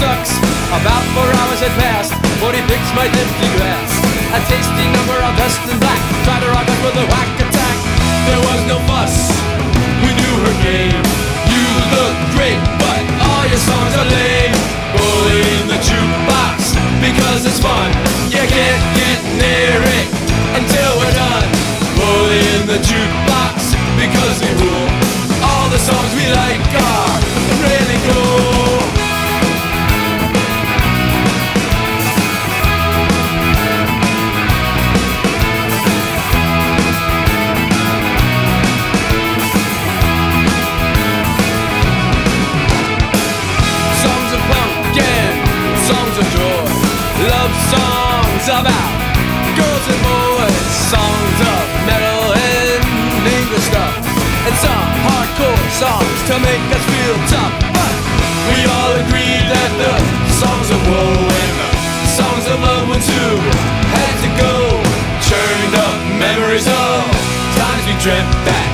sucks. About four hours had passed, 40 picks my empty glass. A tasty number of dust and black. Try to rock it with a whack make us feel tough. But we all agree that the songs of woe and the songs of love ones who had to go churned up memories of times we dreamt that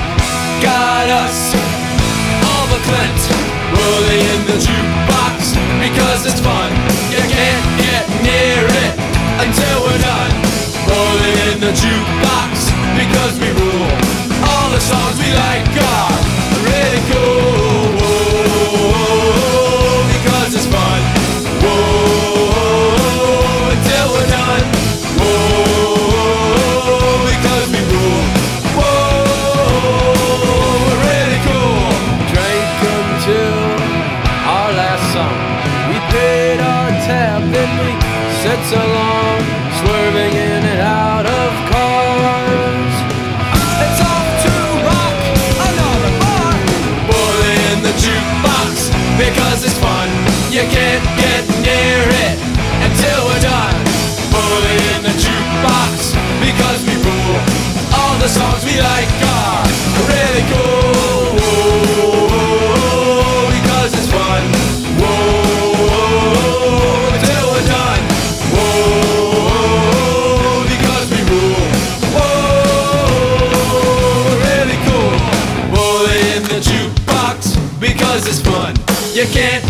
got us all but Clint rolling in the jukebox because it's fun. You can't get near it until we're done. Rolling in the jukebox because we rule. All the songs we like are said so long, swerving You can't